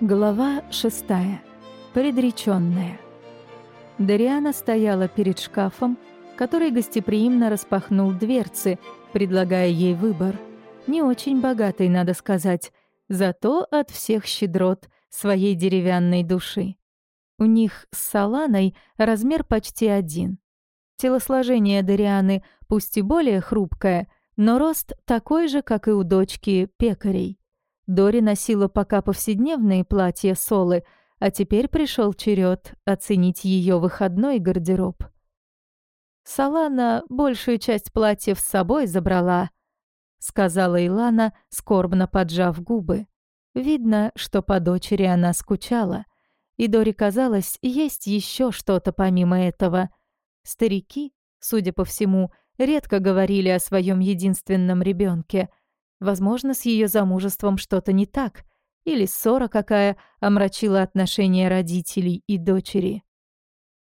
Глава шестая. Предречённая. Дариана стояла перед шкафом, который гостеприимно распахнул дверцы, предлагая ей выбор. Не очень богатый, надо сказать, зато от всех щедрот своей деревянной души. У них с Саланой размер почти один. Телосложение Дарианы пусть и более хрупкое, но рост такой же, как и у дочки пекарей. Дори носила пока повседневные платья Солы, а теперь пришел черед оценить ее выходной гардероб. «Салана большую часть платьев с собой забрала», — сказала Илана, скорбно поджав губы. Видно, что по дочери она скучала. И Дори казалось, есть еще что-то помимо этого. Старики, судя по всему, редко говорили о своем единственном ребенке — Возможно, с ее замужеством что-то не так, или ссора какая омрачила отношения родителей и дочери.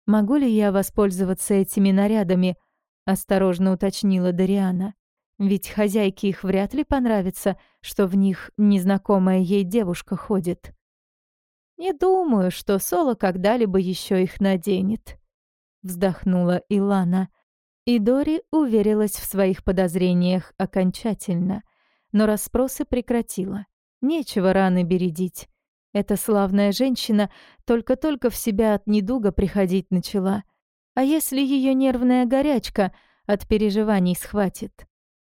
«Могу ли я воспользоваться этими нарядами?» — осторожно уточнила Дариана. «Ведь хозяйке их вряд ли понравится, что в них незнакомая ей девушка ходит». «Не думаю, что Соло когда-либо еще их наденет», — вздохнула Илана. И Дори уверилась в своих подозрениях окончательно — но расспросы прекратила. Нечего раны бередить. Эта славная женщина только-только в себя от недуга приходить начала. А если ее нервная горячка от переживаний схватит?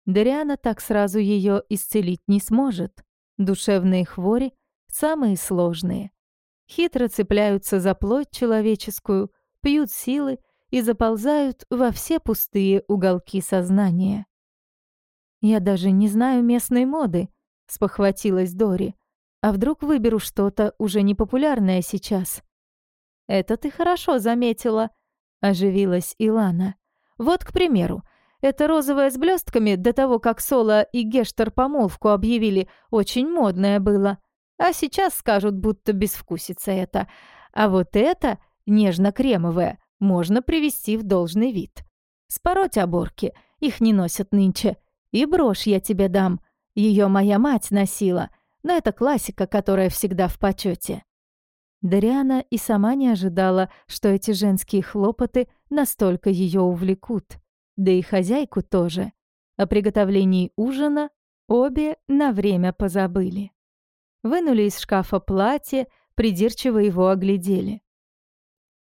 Дариана так сразу ее исцелить не сможет. Душевные хвори — самые сложные. Хитро цепляются за плоть человеческую, пьют силы и заползают во все пустые уголки сознания. «Я даже не знаю местной моды», — спохватилась Дори. «А вдруг выберу что-то уже непопулярное сейчас?» «Это ты хорошо заметила», — оживилась Илана. «Вот, к примеру, это розовое с блестками до того, как Соло и Гештер помолвку объявили, очень модное было. А сейчас скажут, будто безвкусица это. А вот это, нежно-кремовое, можно привести в должный вид. Спороть оборки, их не носят нынче. И брошь я тебе дам. Ее моя мать носила, но это классика, которая всегда в почете. Дариана и сама не ожидала, что эти женские хлопоты настолько ее увлекут. Да и хозяйку тоже. О приготовлении ужина обе на время позабыли. Вынули из шкафа платье, придирчиво его оглядели.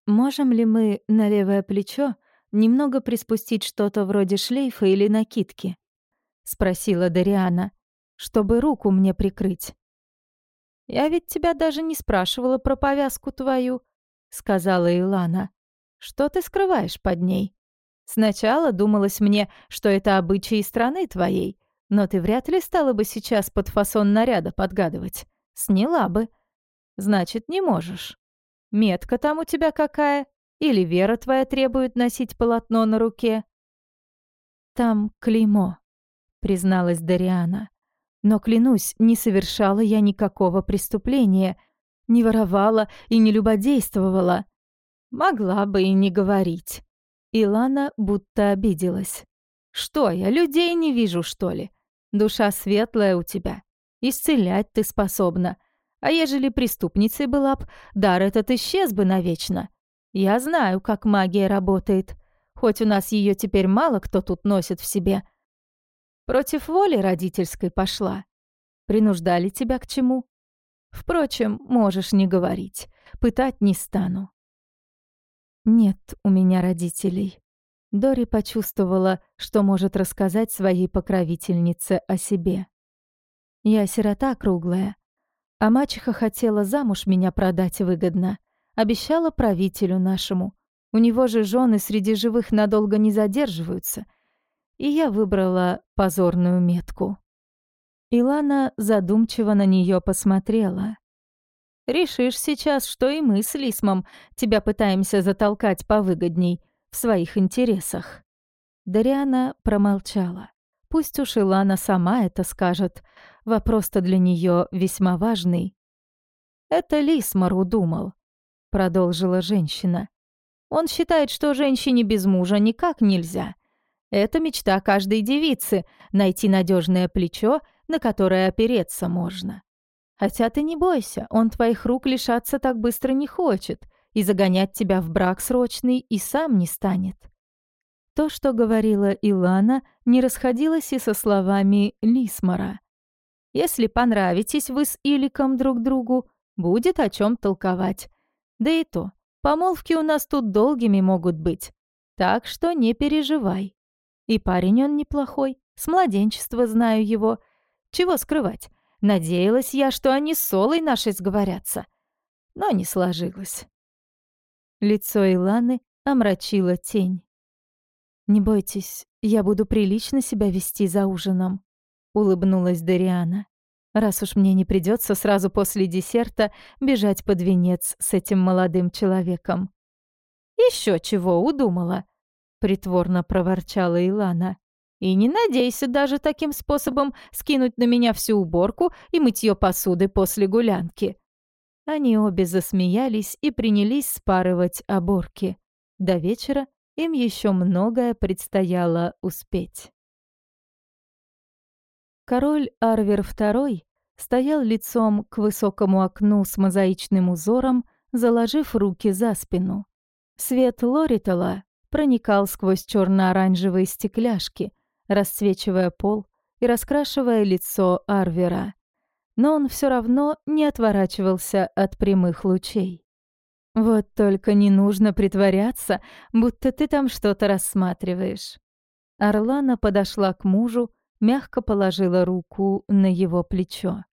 «Можем ли мы на левое плечо немного приспустить что-то вроде шлейфа или накидки?» — спросила Дариана, — «чтобы руку мне прикрыть». «Я ведь тебя даже не спрашивала про повязку твою», — сказала Илана. «Что ты скрываешь под ней? Сначала думалось мне, что это обычаи страны твоей, но ты вряд ли стала бы сейчас под фасон наряда подгадывать. Сняла бы. Значит, не можешь. Метка там у тебя какая? Или вера твоя требует носить полотно на руке?» «Там клеймо», призналась Дариана. Но, клянусь, не совершала я никакого преступления, не воровала и не любодействовала. Могла бы и не говорить. Илана будто обиделась. «Что я, людей не вижу, что ли? Душа светлая у тебя. Исцелять ты способна. А ежели преступницей была б, дар этот исчез бы навечно. Я знаю, как магия работает. Хоть у нас ее теперь мало кто тут носит в себе, Против воли родительской пошла. Принуждали тебя к чему? Впрочем, можешь не говорить. Пытать не стану. Нет у меня родителей. Дори почувствовала, что может рассказать своей покровительнице о себе. Я сирота круглая. А мачеха хотела замуж меня продать выгодно. Обещала правителю нашему. У него же жены среди живых надолго не задерживаются и я выбрала позорную метку. Илана задумчиво на нее посмотрела. «Решишь сейчас, что и мы с Лисмом тебя пытаемся затолкать повыгодней в своих интересах». Дариана промолчала. Пусть уж Илана сама это скажет. Вопрос-то для нее весьма важный. «Это Лисмар удумал», — продолжила женщина. «Он считает, что женщине без мужа никак нельзя» Это мечта каждой девицы — найти надежное плечо, на которое опереться можно. Хотя ты не бойся, он твоих рук лишаться так быстро не хочет и загонять тебя в брак срочный и сам не станет». То, что говорила Илана, не расходилось и со словами Лисмара. «Если понравитесь вы с Иликом друг другу, будет о чем толковать. Да и то, помолвки у нас тут долгими могут быть, так что не переживай. И парень он неплохой, с младенчества знаю его. Чего скрывать, надеялась я, что они с Солой нашей сговорятся. Но не сложилось». Лицо Иланы омрачила тень. «Не бойтесь, я буду прилично себя вести за ужином», — улыбнулась Дариана. «Раз уж мне не придется сразу после десерта бежать под венец с этим молодым человеком». Еще чего удумала?» — притворно проворчала Илана. «И не надейся даже таким способом скинуть на меня всю уборку и мытье посуды после гулянки». Они обе засмеялись и принялись спарывать оборки. До вечера им еще многое предстояло успеть. Король Арвер II стоял лицом к высокому окну с мозаичным узором, заложив руки за спину. Свет Лоритала проникал сквозь черно-оранжевые стекляшки, расцвечивая пол и раскрашивая лицо Арвера. Но он все равно не отворачивался от прямых лучей. Вот только не нужно притворяться, будто ты там что-то рассматриваешь. Орлана подошла к мужу, мягко положила руку на его плечо.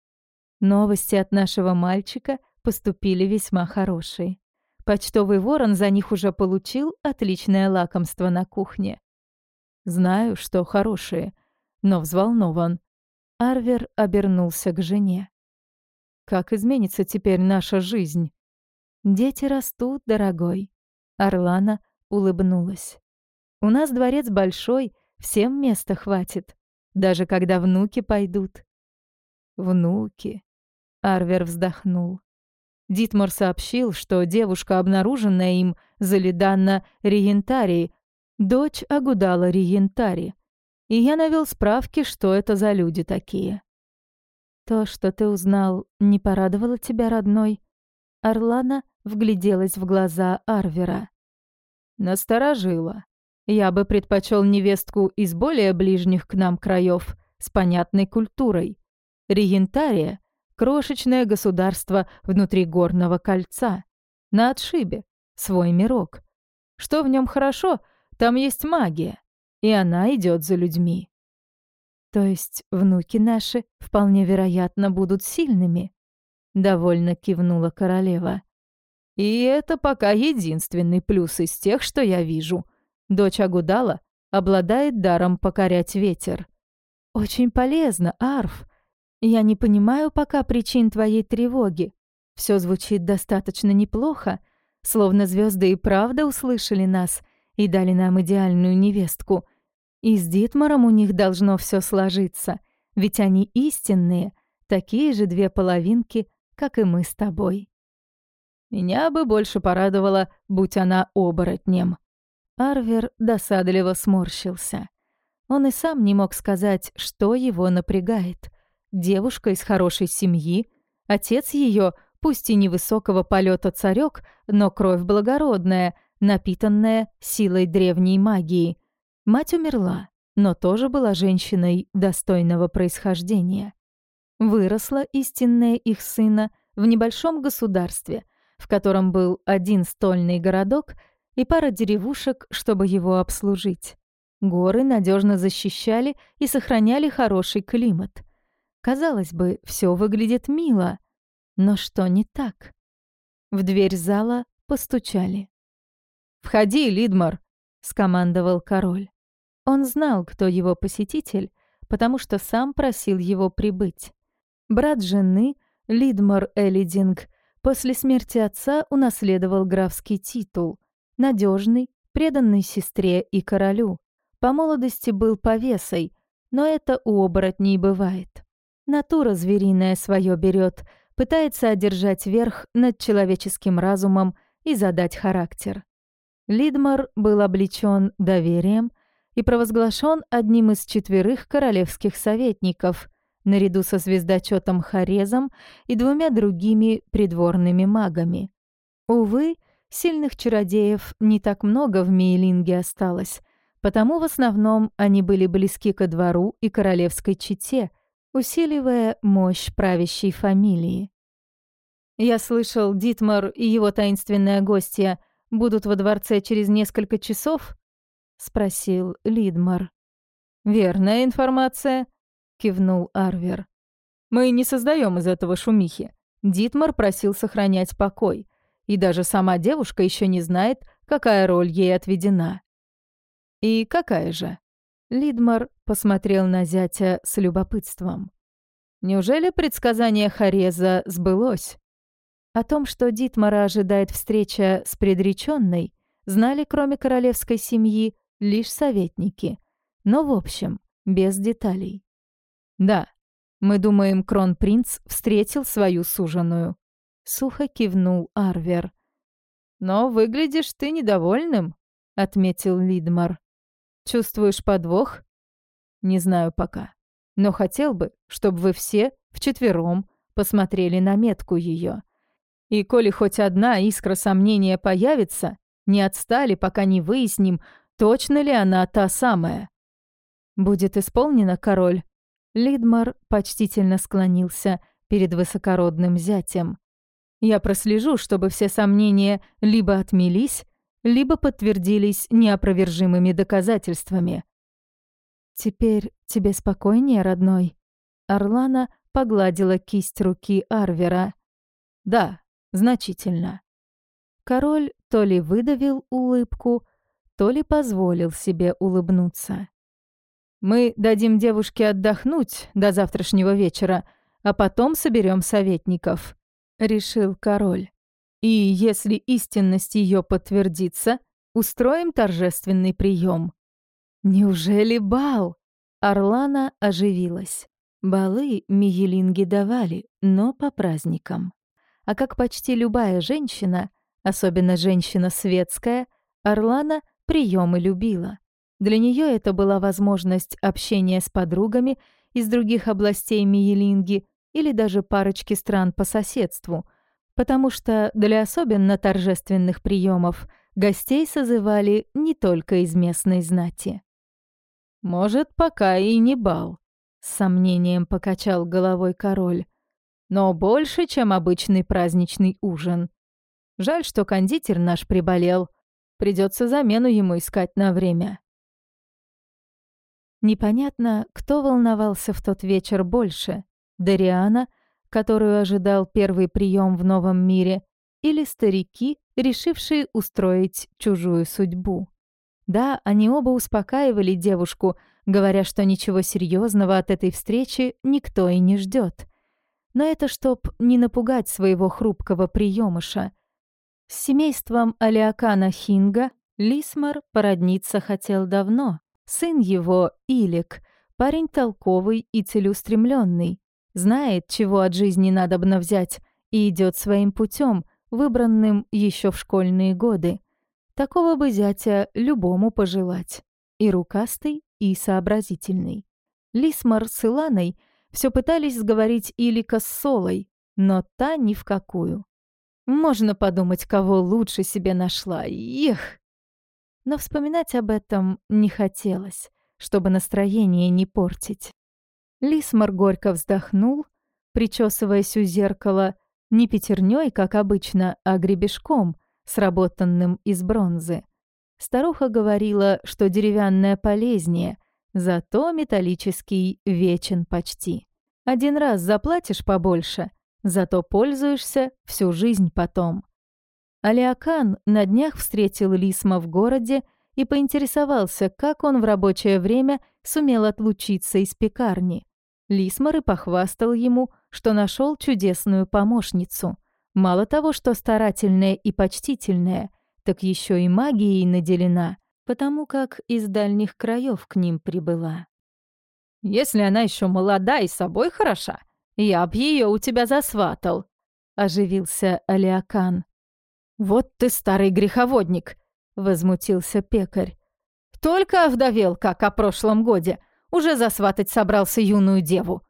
Новости от нашего мальчика поступили весьма хорошие. Почтовый ворон за них уже получил отличное лакомство на кухне. Знаю, что хорошие, но взволнован. Арвер обернулся к жене. Как изменится теперь наша жизнь? «Дети растут, дорогой». Орлана улыбнулась. «У нас дворец большой, всем места хватит, даже когда внуки пойдут». «Внуки», — Арвер вздохнул. Дитмар сообщил, что девушка, обнаруженная им, Залиданна Риентари, дочь Агудала Риентари. И я навел справки, что это за люди такие. «То, что ты узнал, не порадовало тебя, родной?» Орлана вгляделась в глаза Арвера. «Насторожила. Я бы предпочел невестку из более ближних к нам краев с понятной культурой. Регентария — крошечное государство внутри горного кольца. На отшибе. Свой мирок. Что в нем хорошо, там есть магия, и она идет за людьми. То есть внуки наши, вполне вероятно, будут сильными?» Довольно кивнула королева. И это пока единственный плюс из тех, что я вижу. Дочь Агудала обладает даром покорять ветер. Очень полезно, Арф. Я не понимаю пока причин твоей тревоги. Все звучит достаточно неплохо, словно звезды и правда услышали нас и дали нам идеальную невестку. И с Дитмаром у них должно все сложиться, ведь они истинные, такие же две половинки, как и мы с тобой. Меня бы больше порадовало, будь она оборотнем». Арвер досадливо сморщился. Он и сам не мог сказать, что его напрягает. Девушка из хорошей семьи, отец ее, пусть и невысокого полета царек, но кровь благородная, напитанная силой древней магии. Мать умерла, но тоже была женщиной достойного происхождения. Выросла истинная их сына в небольшом государстве, в котором был один стольный городок и пара деревушек, чтобы его обслужить. Горы надежно защищали и сохраняли хороший климат. Казалось бы, все выглядит мило, но что не так? В дверь зала постучали. «Входи, Лидмар!» — скомандовал король. Он знал, кто его посетитель, потому что сам просил его прибыть. Брат жены, Лидмар Элидинг, После смерти отца унаследовал графский титул, надежный, преданный сестре и королю. По молодости был повесой, но это у оборотней бывает. Натура звериная свое берет, пытается одержать верх над человеческим разумом и задать характер. Лидмар был облечен доверием и провозглашен одним из четверых королевских советников, наряду со звездочетом Хорезом и двумя другими придворными магами. Увы, сильных чародеев не так много в Мейлинге осталось, потому в основном они были близки ко двору и королевской чете, усиливая мощь правящей фамилии. «Я слышал, Дитмар и его таинственная гостья будут во дворце через несколько часов?» — спросил Лидмар. «Верная информация», — кивнул Арвер. «Мы не создаем из этого шумихи. Дитмар просил сохранять покой, и даже сама девушка еще не знает, какая роль ей отведена». «И какая же?» Лидмар посмотрел на зятя с любопытством. «Неужели предсказание Хореза сбылось?» О том, что Дитмара ожидает встреча с предреченной, знали, кроме королевской семьи, лишь советники. Но в общем, без деталей. «Да, мы думаем, кронпринц встретил свою суженую», — сухо кивнул Арвер. «Но выглядишь ты недовольным», — отметил Лидмар. «Чувствуешь подвох?» «Не знаю пока. Но хотел бы, чтобы вы все вчетвером посмотрели на метку ее. И коли хоть одна искра сомнения появится, не отстали, пока не выясним, точно ли она та самая. «Будет исполнено, король?» Лидмар почтительно склонился перед высокородным зятем. «Я прослежу, чтобы все сомнения либо отмелись, либо подтвердились неопровержимыми доказательствами». «Теперь тебе спокойнее, родной?» Орлана погладила кисть руки Арвера. «Да, Значительно. Король то ли выдавил улыбку, то ли позволил себе улыбнуться. «Мы дадим девушке отдохнуть до завтрашнего вечера, а потом соберем советников», — решил король. «И если истинность ее подтвердится, устроим торжественный прием». «Неужели бал?» Орлана оживилась. Балы Мигелинги давали, но по праздникам а как почти любая женщина, особенно женщина светская, Орлана приемы любила. Для нее это была возможность общения с подругами из других областей Миелинги или даже парочки стран по соседству, потому что для особенно торжественных приемов гостей созывали не только из местной знати. «Может, пока и не бал», — с сомнением покачал головой король но больше, чем обычный праздничный ужин. Жаль, что кондитер наш приболел. Придется замену ему искать на время. Непонятно, кто волновался в тот вечер больше. Дариана, которую ожидал первый прием в новом мире, или старики, решившие устроить чужую судьбу. Да, они оба успокаивали девушку, говоря, что ничего серьезного от этой встречи никто и не ждет но это чтоб не напугать своего хрупкого приемыша. С семейством Алиакана Хинга Лисмар породниться хотел давно. Сын его, Илик, парень толковый и целеустремленный, знает, чего от жизни надобно взять, и идет своим путем, выбранным еще в школьные годы. Такого бы зятя любому пожелать. И рукастый, и сообразительный. Лисмар с Иланой — все пытались сговорить Илика с Солой, но та ни в какую. Можно подумать, кого лучше себе нашла. Их! Но вспоминать об этом не хотелось, чтобы настроение не портить. Лисмар горько вздохнул, причесываясь у зеркала не пятерней, как обычно, а гребешком, сработанным из бронзы. Старуха говорила, что деревянная полезнее, Зато металлический вечен почти. Один раз заплатишь побольше, зато пользуешься всю жизнь потом. Алиакан на днях встретил Лисма в городе и поинтересовался, как он в рабочее время сумел отлучиться из пекарни. Лисмар и похвастал ему, что нашел чудесную помощницу. Мало того, что старательная и почтительная, так еще и магией наделена потому как из дальних краев к ним прибыла. «Если она еще молода и собой хороша, я б ее у тебя засватал», — оживился Алиакан. «Вот ты старый греховодник», — возмутился пекарь. «Только овдовел, как о прошлом годе, уже засватать собрался юную деву.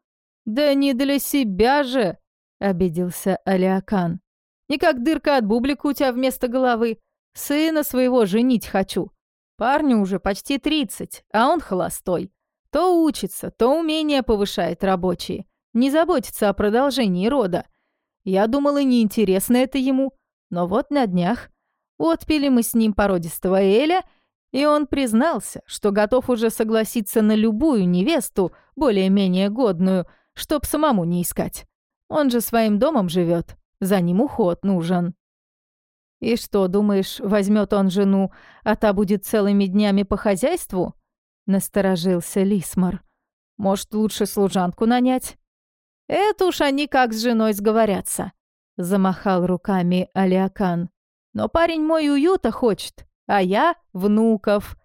«Да не для себя же!» — обиделся Алиакан. «Не как дырка от бублика у тебя вместо головы. Сына своего женить хочу. Парню уже почти тридцать, а он холостой. То учится, то умения повышает рабочие. Не заботится о продолжении рода. Я думала, неинтересно это ему. Но вот на днях отпили мы с ним породистого Эля, и он признался, что готов уже согласиться на любую невесту, более-менее годную, чтоб самому не искать. Он же своим домом живет, за ним уход нужен. И что, думаешь, возьмет он жену, а та будет целыми днями по хозяйству? Насторожился Лисмар. Может, лучше служанку нанять? Это уж они как с женой сговорятся. Замахал руками Алиакан. Но парень мой уюта хочет, а я — внуков.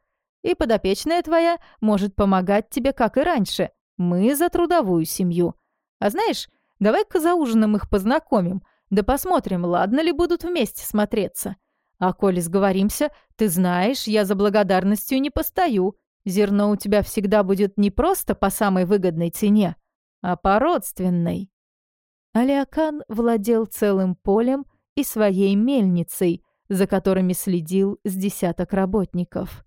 И подопечная твоя может помогать тебе, как и раньше. Мы за трудовую семью. А знаешь, давай-ка за ужином их познакомим, да посмотрим, ладно ли будут вместе смотреться. А коли сговоримся, ты знаешь, я за благодарностью не постою. Зерно у тебя всегда будет не просто по самой выгодной цене, а по родственной. Алиакан владел целым полем и своей мельницей, за которыми следил с десяток работников.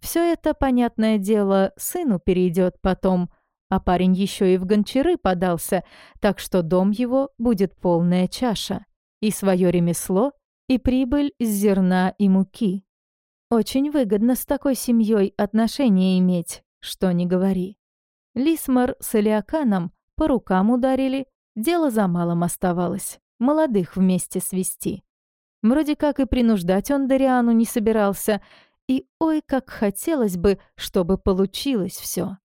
Все это, понятное дело, сыну перейдет потом, а парень еще и в гончары подался, так что дом его будет полная чаша. И свое ремесло, и прибыль с зерна и муки. Очень выгодно с такой семьей отношения иметь, что не говори. Лисмар с Элиаканом по рукам ударили, дело за малым оставалось, молодых вместе свести. Вроде как и принуждать он Дариану не собирался, и ой, как хотелось бы, чтобы получилось все.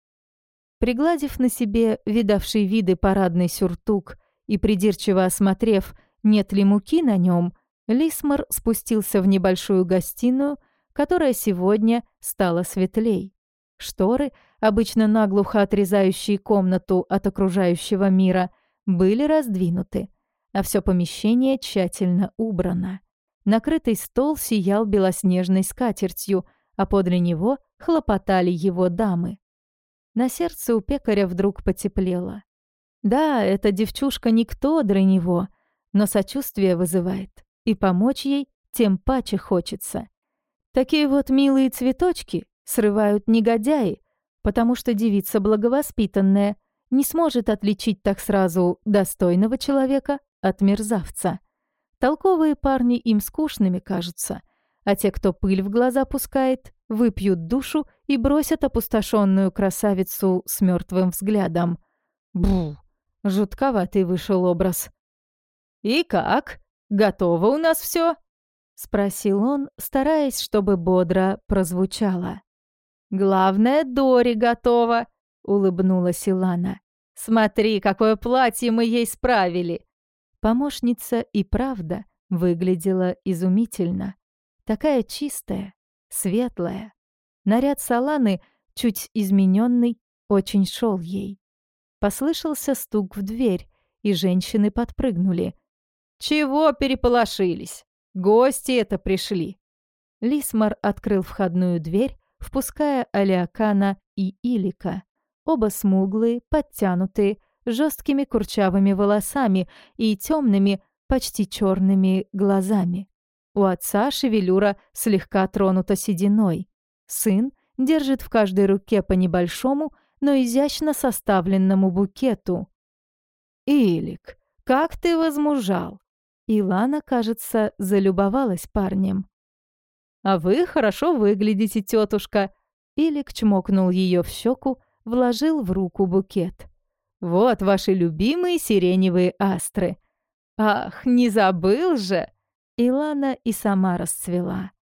Пригладив на себе видавший виды парадный сюртук и придирчиво осмотрев, нет ли муки на нем, Лисмар спустился в небольшую гостиную, которая сегодня стала светлей. Шторы, обычно наглухо отрезающие комнату от окружающего мира, были раздвинуты, а все помещение тщательно убрано. Накрытый стол сиял белоснежной скатертью, а подле него хлопотали его дамы. На сердце у пекаря вдруг потеплело. Да, эта девчушка никто для него, но сочувствие вызывает, и помочь ей тем паче хочется. Такие вот милые цветочки срывают негодяи, потому что девица благовоспитанная не сможет отличить так сразу достойного человека от мерзавца. Толковые парни им скучными кажутся, а те, кто пыль в глаза пускает, выпьют душу и бросят опустошенную красавицу с мертвым взглядом. Бу, жутковатый вышел образ. «И как? Готово у нас все? спросил он, стараясь, чтобы бодро прозвучало. «Главное, Дори готова», — улыбнулась Илана. «Смотри, какое платье мы ей справили. Помощница и правда выглядела изумительно. Такая чистая, светлая. Наряд Саланы, чуть измененный, очень шел ей. Послышался стук в дверь, и женщины подпрыгнули. «Чего переполошились? Гости это пришли!» Лисмар открыл входную дверь, впуская Алиакана и Илика. Оба смуглые, подтянутые, жесткими курчавыми волосами и темными, почти черными глазами. У отца шевелюра слегка тронута сединой. Сын держит в каждой руке по небольшому, но изящно составленному букету. «Илик, как ты возмужал!» Илана, кажется, залюбовалась парнем. «А вы хорошо выглядите, тетушка!» Илик чмокнул ее в щеку, вложил в руку букет. Вот ваши любимые сиреневые астры. Ах, не забыл же!» Илана и сама расцвела.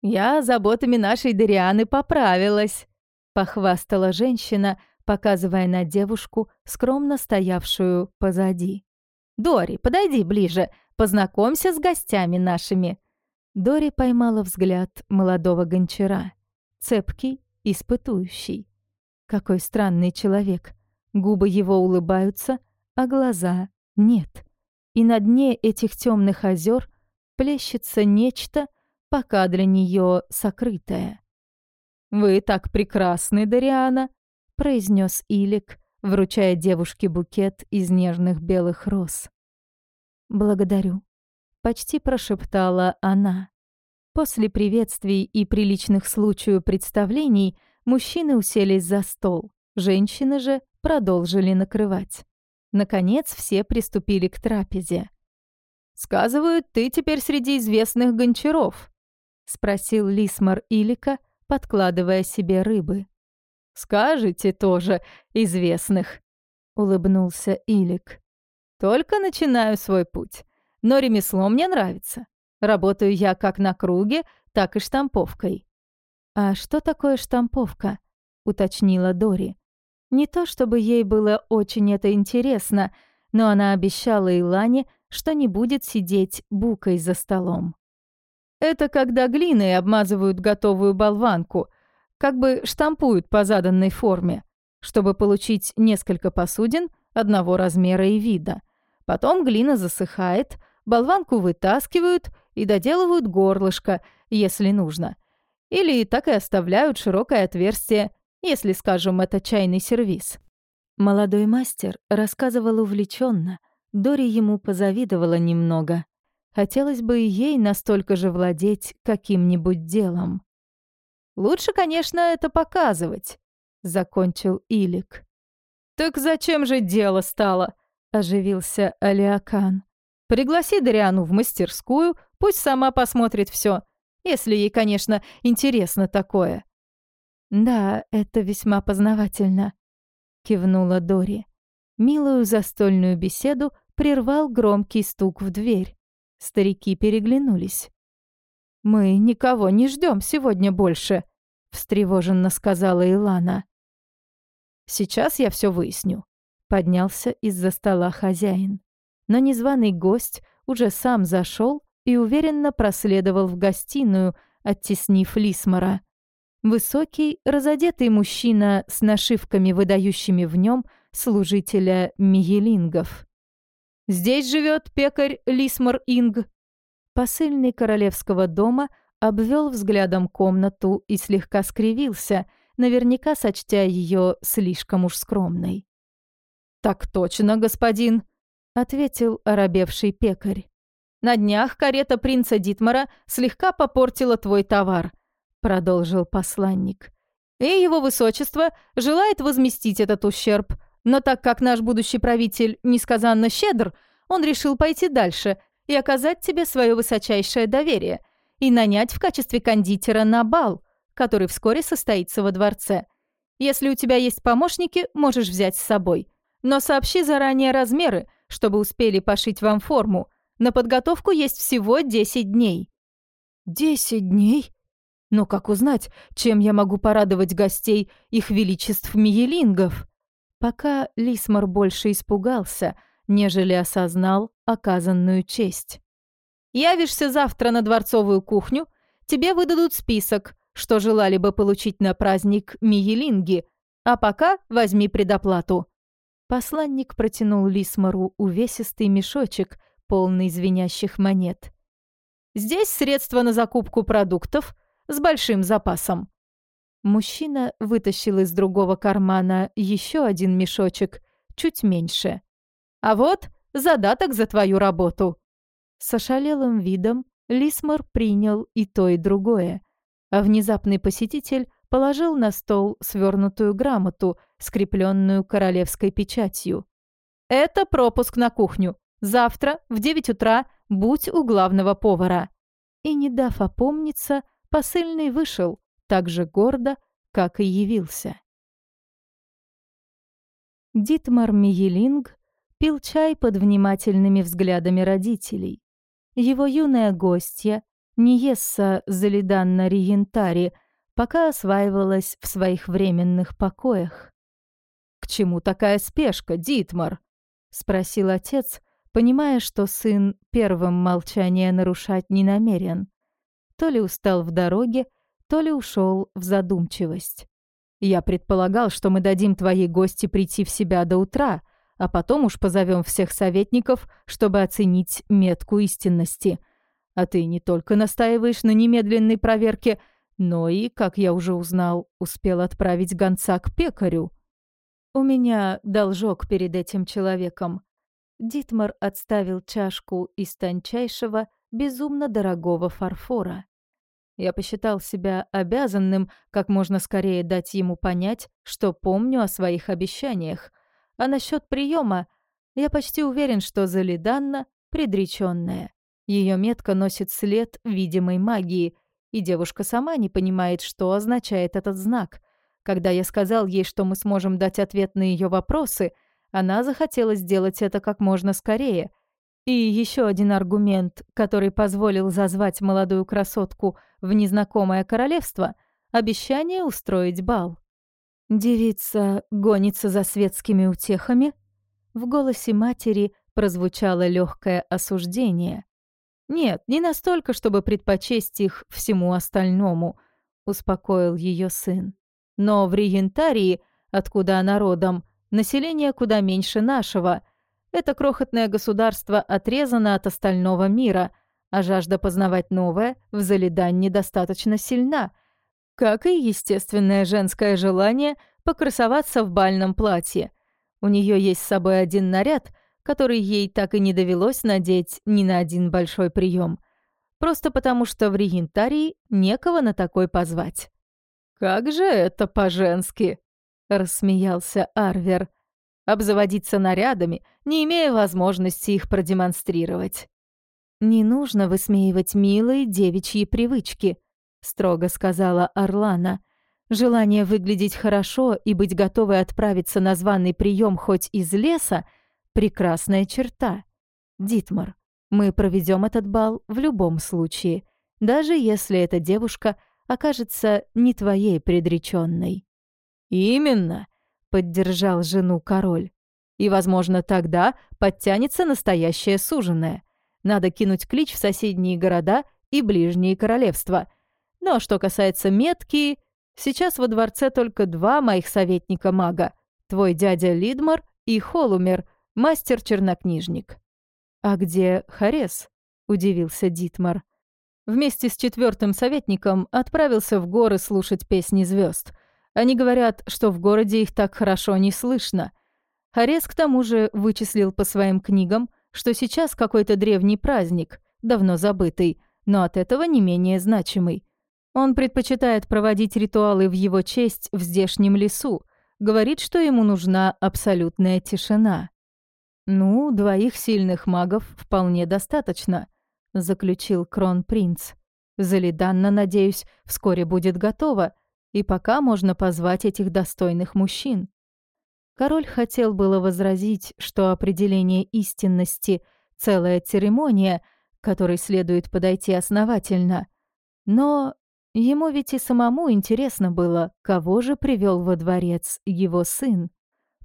«Я заботами нашей Дарианы поправилась», — похвастала женщина, показывая на девушку, скромно стоявшую позади. «Дори, подойди ближе, познакомься с гостями нашими». Дори поймала взгляд молодого гончара. Цепкий, испытующий. Какой странный человек. Губы его улыбаются, а глаза нет. И на дне этих темных озер плещется нечто, пока для нее сокрытое. «Вы так прекрасны, Дариана!» — произнес Илик, вручая девушке букет из нежных белых роз. «Благодарю», — почти прошептала она. После приветствий и приличных случаю представлений мужчины уселись за стол, женщины же продолжили накрывать. Наконец все приступили к трапезе. «Сказывают, ты теперь среди известных гончаров», — спросил Лисмар Илика, подкладывая себе рыбы. «Скажите тоже известных», — улыбнулся Илик. «Только начинаю свой путь, но ремесло мне нравится. Работаю я как на круге, так и штамповкой». «А что такое штамповка?» — уточнила Дори. Не то чтобы ей было очень это интересно, но она обещала Илане, что не будет сидеть букой за столом. Это когда глиной обмазывают готовую болванку, как бы штампуют по заданной форме, чтобы получить несколько посудин одного размера и вида. Потом глина засыхает, болванку вытаскивают и доделывают горлышко, если нужно. Или так и оставляют широкое отверстие, если, скажем, это чайный сервиз. Молодой мастер рассказывал увлеченно. Дори ему позавидовала немного. Хотелось бы и ей настолько же владеть каким-нибудь делом. «Лучше, конечно, это показывать», — закончил Илик. «Так зачем же дело стало?» — оживился Алиакан. «Пригласи Дариану в мастерскую, пусть сама посмотрит все, если ей, конечно, интересно такое». «Да, это весьма познавательно», — кивнула Дори. Милую застольную беседу прервал громкий стук в дверь. Старики переглянулись. «Мы никого не ждем сегодня больше», — встревоженно сказала Илана. «Сейчас я все выясню», — поднялся из-за стола хозяин. Но незваный гость уже сам зашел и уверенно проследовал в гостиную, оттеснив Лисмара. Высокий, разодетый мужчина с нашивками, выдающими в нем служителя Миелингов. «Здесь живет пекарь Лисмар Инг». Посыльный королевского дома обвел взглядом комнату и слегка скривился, наверняка сочтя ее слишком уж скромной. «Так точно, господин», — ответил оробевший пекарь. «На днях карета принца Дитмара слегка попортила твой товар продолжил посланник. И его высочество желает возместить этот ущерб, но так как наш будущий правитель несказанно щедр, он решил пойти дальше и оказать тебе свое высочайшее доверие и нанять в качестве кондитера на бал, который вскоре состоится во дворце. Если у тебя есть помощники, можешь взять с собой. Но сообщи заранее размеры, чтобы успели пошить вам форму. На подготовку есть всего 10 дней». «Десять дней?» Но как узнать, чем я могу порадовать гостей их величеств Миелингов? Пока Лисмар больше испугался, нежели осознал оказанную честь. «Явишься завтра на дворцовую кухню, тебе выдадут список, что желали бы получить на праздник Миелинги, а пока возьми предоплату». Посланник протянул Лисмару увесистый мешочек, полный звенящих монет. «Здесь средства на закупку продуктов, с большим запасом. Мужчина вытащил из другого кармана еще один мешочек, чуть меньше. А вот задаток за твою работу. С ошалелым видом Лисмор принял и то, и другое. А внезапный посетитель положил на стол свернутую грамоту, скрепленную королевской печатью. «Это пропуск на кухню. Завтра в девять утра будь у главного повара». И, не дав опомниться, Посыльный вышел так же гордо, как и явился. Дитмар Миелинг пил чай под внимательными взглядами родителей. Его юная гостья, Ниесса Залиданна Риентари, пока осваивалась в своих временных покоях. «К чему такая спешка, Дитмар?» — спросил отец, понимая, что сын первым молчание нарушать не намерен то ли устал в дороге, то ли ушел в задумчивость. «Я предполагал, что мы дадим твоей гости прийти в себя до утра, а потом уж позовем всех советников, чтобы оценить метку истинности. А ты не только настаиваешь на немедленной проверке, но и, как я уже узнал, успел отправить гонца к пекарю». У меня должок перед этим человеком. Дитмар отставил чашку из тончайшего, безумно дорогого фарфора. Я посчитал себя обязанным как можно скорее дать ему понять, что помню о своих обещаниях. А насчет приема я почти уверен, что Залиданна предреченная. Ее метка носит след видимой магии, и девушка сама не понимает, что означает этот знак. Когда я сказал ей, что мы сможем дать ответ на ее вопросы, она захотела сделать это как можно скорее. И еще один аргумент, который позволил зазвать молодую красотку в незнакомое королевство — обещание устроить бал. Девица гонится за светскими утехами. В голосе матери прозвучало легкое осуждение. Нет, не настолько, чтобы предпочесть их всему остальному, успокоил ее сын. Но в Регентарии, откуда она родом, население куда меньше нашего. Это крохотное государство отрезано от остального мира, а жажда познавать новое в Залидан недостаточно сильна, как и естественное женское желание покрасоваться в бальном платье. У нее есть с собой один наряд, который ей так и не довелось надеть ни на один большой прием, просто потому что в Регентарии некого на такой позвать. «Как же это по-женски!» — рассмеялся Арвер. «Обзаводиться нарядами, не имея возможности их продемонстрировать». «Не нужно высмеивать милые девичьи привычки», — строго сказала Орлана. «Желание выглядеть хорошо и быть готовой отправиться на званый прием хоть из леса — Прекрасная черта. Дитмар, мы проведем этот бал в любом случае, даже если эта девушка окажется не твоей предреченной. Именно, поддержал жену король. И, возможно, тогда подтянется настоящая суженая. Надо кинуть клич в соседние города и ближние королевства. Но что касается метки, сейчас во дворце только два моих советника-мага. Твой дядя Лидмар и Холумер — мастер-чернокнижник. «А где Харес?» — удивился Дитмар. Вместе с четвертым советником отправился в горы слушать песни звезд. Они говорят, что в городе их так хорошо не слышно. Харес к тому же вычислил по своим книгам, что сейчас какой-то древний праздник, давно забытый, но от этого не менее значимый. Он предпочитает проводить ритуалы в его честь в здешнем лесу, говорит, что ему нужна абсолютная тишина. «Ну, двоих сильных магов вполне достаточно», — заключил кронпринц. «Залиданна, надеюсь, вскоре будет готова, и пока можно позвать этих достойных мужчин». Король хотел было возразить, что определение истинности — целая церемония, которой следует подойти основательно. Но ему ведь и самому интересно было, кого же привел во дворец его сын.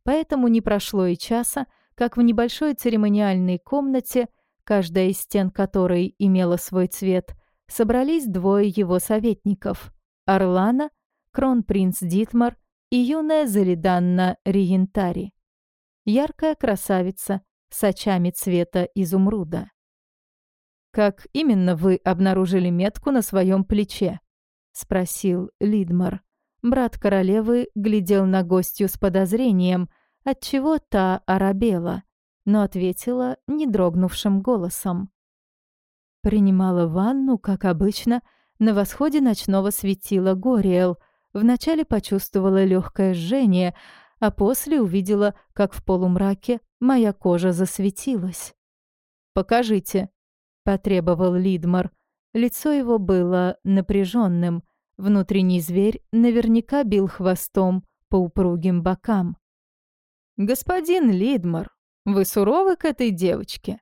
Поэтому не прошло и часа, как в небольшой церемониальной комнате, каждая из стен которой имела свой цвет, собрались двое его советников — Орлана, кронпринц Дитмар и юная Залиданна Риентари. Яркая красавица с очами цвета изумруда. «Как именно вы обнаружили метку на своем плече?» — спросил Лидмар. Брат королевы глядел на гостью с подозрением — отчего та оробела, но ответила не дрогнувшим голосом. Принимала ванну, как обычно, на восходе ночного светила Гориэл. Вначале почувствовала легкое жжение, а после увидела, как в полумраке моя кожа засветилась. «Покажите», — потребовал Лидмар. Лицо его было напряженным. Внутренний зверь наверняка бил хвостом по упругим бокам. «Господин Лидмар, вы суровы к этой девочке?»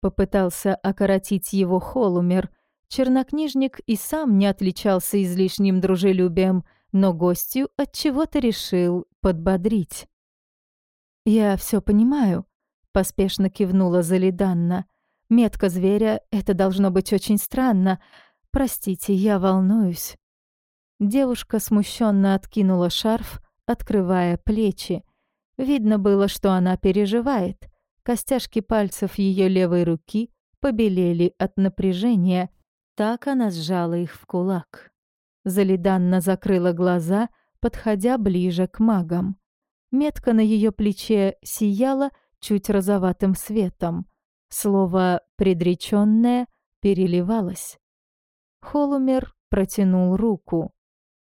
Попытался окоротить его Холумер. Чернокнижник и сам не отличался излишним дружелюбием, но гостью от чего то решил подбодрить. «Я все понимаю», — поспешно кивнула Залиданна. «Метка зверя — это должно быть очень странно. Простите, я волнуюсь». Девушка смущенно откинула шарф, открывая плечи. Видно было, что она переживает. Костяшки пальцев ее левой руки побелели от напряжения. Так она сжала их в кулак. Залиданна закрыла глаза, подходя ближе к магам. Метка на ее плече сияла чуть розоватым светом. Слово «предречённое» переливалось. Холумер протянул руку.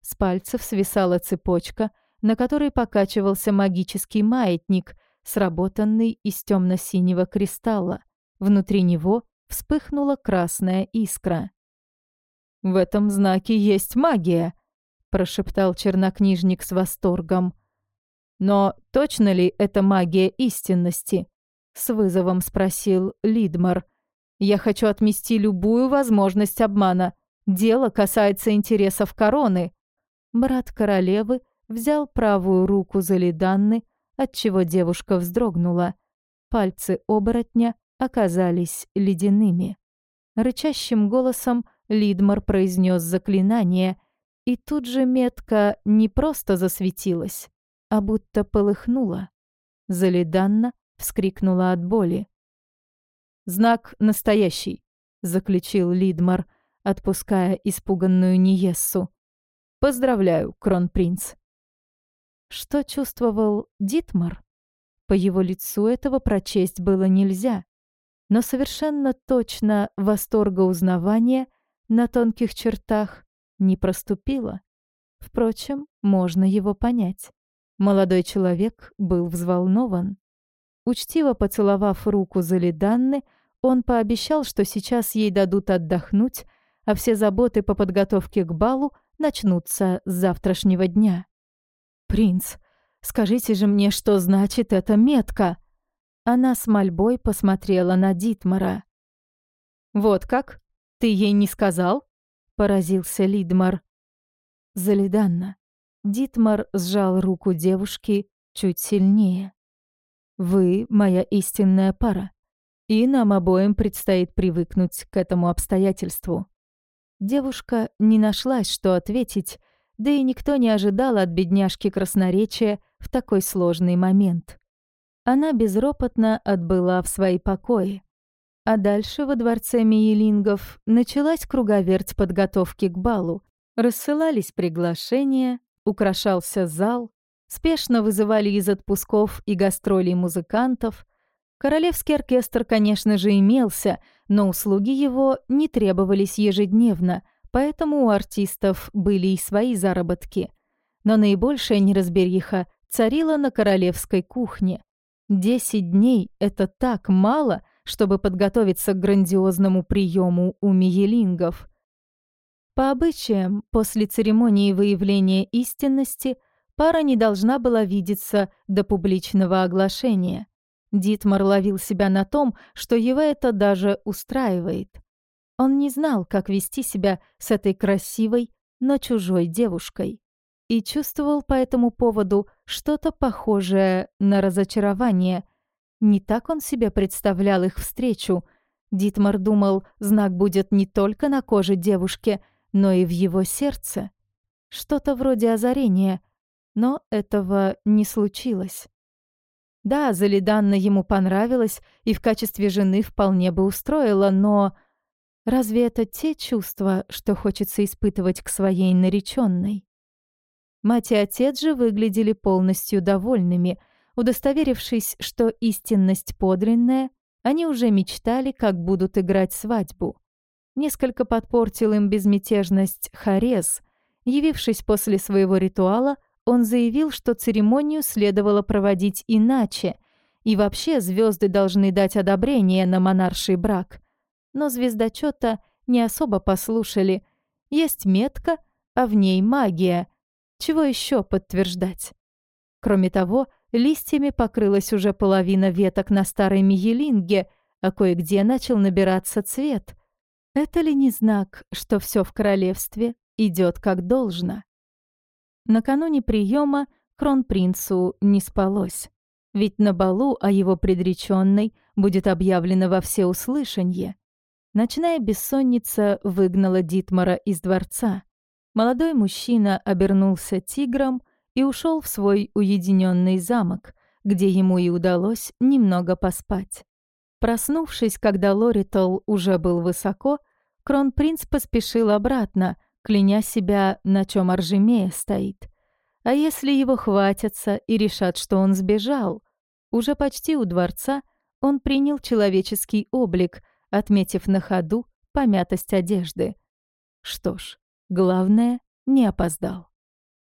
С пальцев свисала цепочка, на которой покачивался магический маятник, сработанный из темно-синего кристалла. Внутри него вспыхнула красная искра. «В этом знаке есть магия», — прошептал чернокнижник с восторгом. «Но точно ли это магия истинности?» — с вызовом спросил Лидмар. «Я хочу отмести любую возможность обмана. Дело касается интересов короны». Брат королевы взял правую руку за Лиданны, отчего девушка вздрогнула. Пальцы оборотня оказались ледяными. Рычащим голосом Лидмар произнес заклинание, и тут же метка не просто засветилась, а будто полыхнула. Залиданна вскрикнула от боли. «Знак настоящий», — заключил Лидмар, отпуская испуганную Ниессу. «Поздравляю, кронпринц». Что чувствовал Дитмар? По его лицу этого прочесть было нельзя, но совершенно точно восторга узнавания на тонких чертах не проступило. Впрочем, можно его понять. Молодой человек был взволнован. Учтиво поцеловав руку Залиданны, он пообещал, что сейчас ей дадут отдохнуть, а все заботы по подготовке к балу начнутся с завтрашнего дня. «Принц, скажите же мне, что значит эта метка?» Она с мольбой посмотрела на Дитмара. «Вот как? Ты ей не сказал?» — поразился Лидмар. Залиданна. Дитмар сжал руку девушки чуть сильнее. «Вы — моя истинная пара, и нам обоим предстоит привыкнуть к этому обстоятельству». Девушка не нашлась, что ответить, да и никто не ожидал от бедняжки красноречия в такой сложный момент. Она безропотно отбыла в свои покои. А дальше во дворце Миелингов началась круговерть подготовки к балу. Рассылались приглашения, украшался зал, спешно вызывали из отпусков и гастролей музыкантов. Королевский оркестр, конечно же, имелся, но услуги его не требовались ежедневно, поэтому у артистов были и свои заработки. Но наибольшая неразбериха царила на королевской кухне. Десять дней — это так мало — чтобы подготовиться к грандиозному приему у миелингов. По обычаям, после церемонии выявления истинности пара не должна была видеться до публичного оглашения. Дитмар ловил себя на том, что его это даже устраивает. Он не знал, как вести себя с этой красивой, но чужой девушкой. И чувствовал по этому поводу что-то похожее на разочарование – не так он себе представлял их встречу. Дитмар думал, знак будет не только на коже девушки, но и в его сердце. Что-то вроде озарения, но этого не случилось. Да, Залиданна ему понравилась и в качестве жены вполне бы устроила, но... Разве это те чувства, что хочется испытывать к своей нареченной? Мать и отец же выглядели полностью довольными — Удостоверившись, что истинность подлинная, они уже мечтали, как будут играть свадьбу. Несколько подпортил им безмятежность Харез. Явившись после своего ритуала, он заявил, что церемонию следовало проводить иначе, и вообще звезды должны дать одобрение на монарший брак. Но звездочета не особо послушали. Есть метка, а в ней магия. Чего еще подтверждать? Кроме того, Листьями покрылась уже половина веток на старой миелинге, а кое-где начал набираться цвет. Это ли не знак, что все в королевстве идет как должно? Накануне приема кронпринцу не спалось. Ведь на балу о его предреченной будет объявлено во всеуслышанье. Ночная бессонница выгнала Дитмара из дворца. Молодой мужчина обернулся тигром — и ушел в свой уединенный замок, где ему и удалось немного поспать. Проснувшись, когда Лоритол уже был высоко, кронпринц поспешил обратно, кляня себя, на чем Аржемея стоит. А если его хватятся и решат, что он сбежал? Уже почти у дворца он принял человеческий облик, отметив на ходу помятость одежды. Что ж, главное, не опоздал.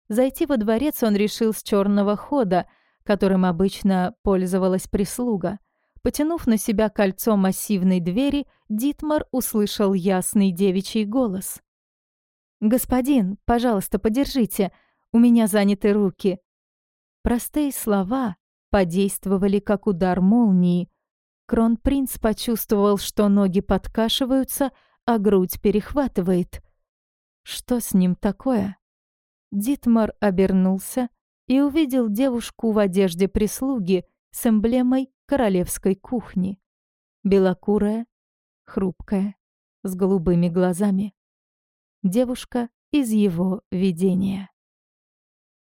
Зайти во дворец он решил с черного хода, которым обычно пользовалась прислуга. Потянув на себя кольцо массивной двери, Дитмар услышал ясный девичий голос. «Господин, пожалуйста, подержите, у меня заняты руки». Простые слова подействовали как удар молнии. Кронпринц почувствовал, что ноги подкашиваются, а грудь перехватывает. Что с ним такое? Дитмар обернулся и увидел девушку в одежде прислуги с эмблемой королевской кухни. Белокурая, хрупкая, с голубыми глазами. Девушка из его видения.